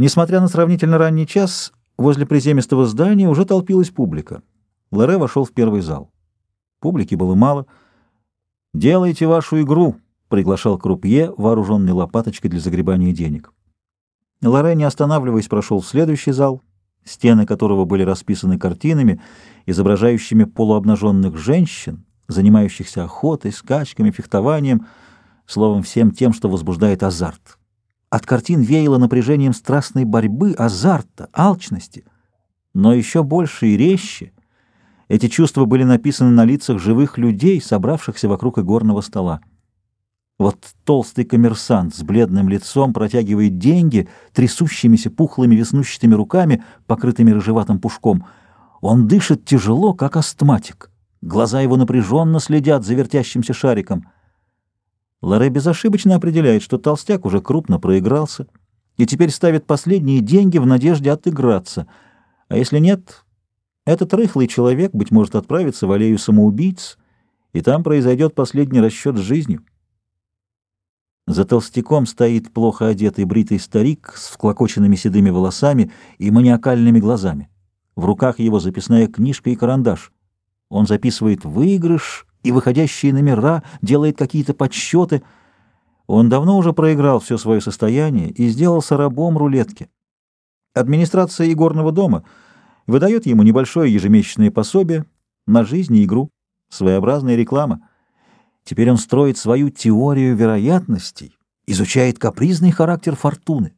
Несмотря на сравнительно ранний час, возле приземистого здания уже толпилась публика. Лоре вошел в первый зал. Публики было мало. «Делайте вашу игру», — приглашал крупье, вооруженный лопаточкой для загребания денег. Лоре, не останавливаясь, прошел в следующий зал, стены которого были расписаны картинами, изображающими полуобнаженных женщин, занимающихся охотой, скачками, фехтованием, словом, всем тем, что возбуждает азарт. От картин веяло напряжением страстной борьбы, азарта, алчности. Но еще больше и резче эти чувства были написаны на лицах живых людей, собравшихся вокруг игорного стола. Вот толстый коммерсант с бледным лицом протягивает деньги трясущимися пухлыми веснущатыми руками, покрытыми рыжеватым пушком. Он дышит тяжело, как астматик. Глаза его напряженно следят за вертящимся шариком. Лоре безошибочно определяет, что толстяк уже крупно проигрался и теперь ставит последние деньги в надежде отыграться. А если нет, этот рыхлый человек, быть может, отправится в аллею самоубийц, и там произойдет последний расчет с жизнью. За толстяком стоит плохо одетый бритый старик с вклокоченными седыми волосами и маниакальными глазами. В руках его записная книжка и карандаш. Он записывает выигрыш и выходящие номера, делает какие-то подсчеты. Он давно уже проиграл все свое состояние и сделался рабом рулетки. Администрация игорного дома выдает ему небольшое ежемесячное пособие на жизнь и игру, своеобразная реклама — Теперь он строит свою теорию вероятностей, изучает капризный характер фортуны.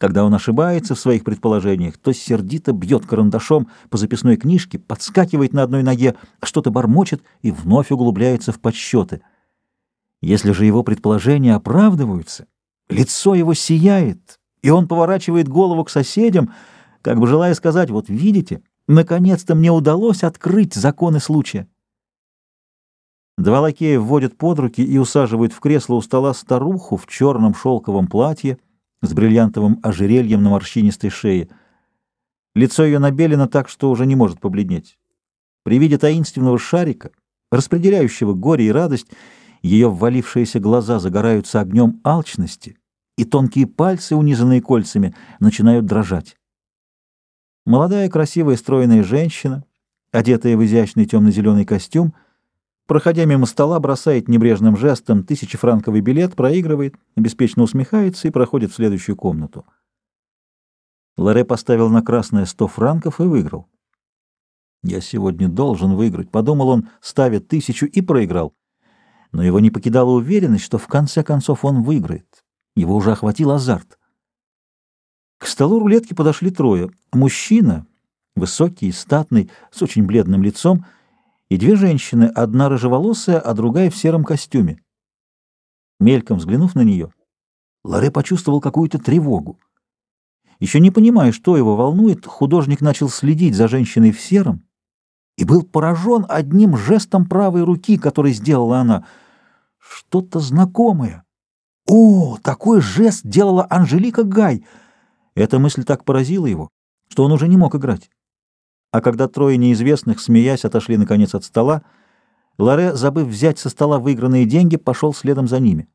Когда он ошибается в своих предположениях, то сердито бьет карандашом по записной книжке, подскакивает на одной ноге, что-то бормочет и вновь углубляется в подсчеты. Если же его предположения оправдываются, лицо его сияет, и он поворачивает голову к соседям, как бы желая сказать, вот видите, наконец-то мне удалось открыть законы случая. Два лакея вводят под руки и усаживают в кресло у стола старуху в черном шелковом платье с бриллиантовым ожерельем на морщинистой шее. Лицо ее набелено так, что уже не может побледнеть. При виде таинственного шарика, распределяющего горе и радость, ее ввалившиеся глаза загораются огнем алчности, и тонкие пальцы, унизанные кольцами, начинают дрожать. Молодая, красивая, стройная женщина, одетая в изящный темно-зеленый костюм, — проходя мимо стола, бросает небрежным жестом тысячефранковый билет, проигрывает, беспечно усмехается и проходит в следующую комнату. Лоре поставил на красное сто франков и выиграл. «Я сегодня должен выиграть», — подумал он, ставя тысячу и проиграл. Но его не покидала уверенность, что в конце концов он выиграет. Его уже охватил азарт. К столу рулетки подошли трое. Мужчина, высокий статный, с очень бледным лицом — и две женщины, одна рыжеволосая, а другая в сером костюме. Мельком взглянув на нее, Лоре почувствовал какую-то тревогу. Еще не понимая, что его волнует, художник начал следить за женщиной в сером и был поражен одним жестом правой руки, который сделала она. Что-то знакомое. О, такой жест делала Анжелика Гай! Эта мысль так поразила его, что он уже не мог играть. А когда трое неизвестных, смеясь, отошли наконец от стола, Ларе, забыв взять со стола выигранные деньги, пошел следом за ними.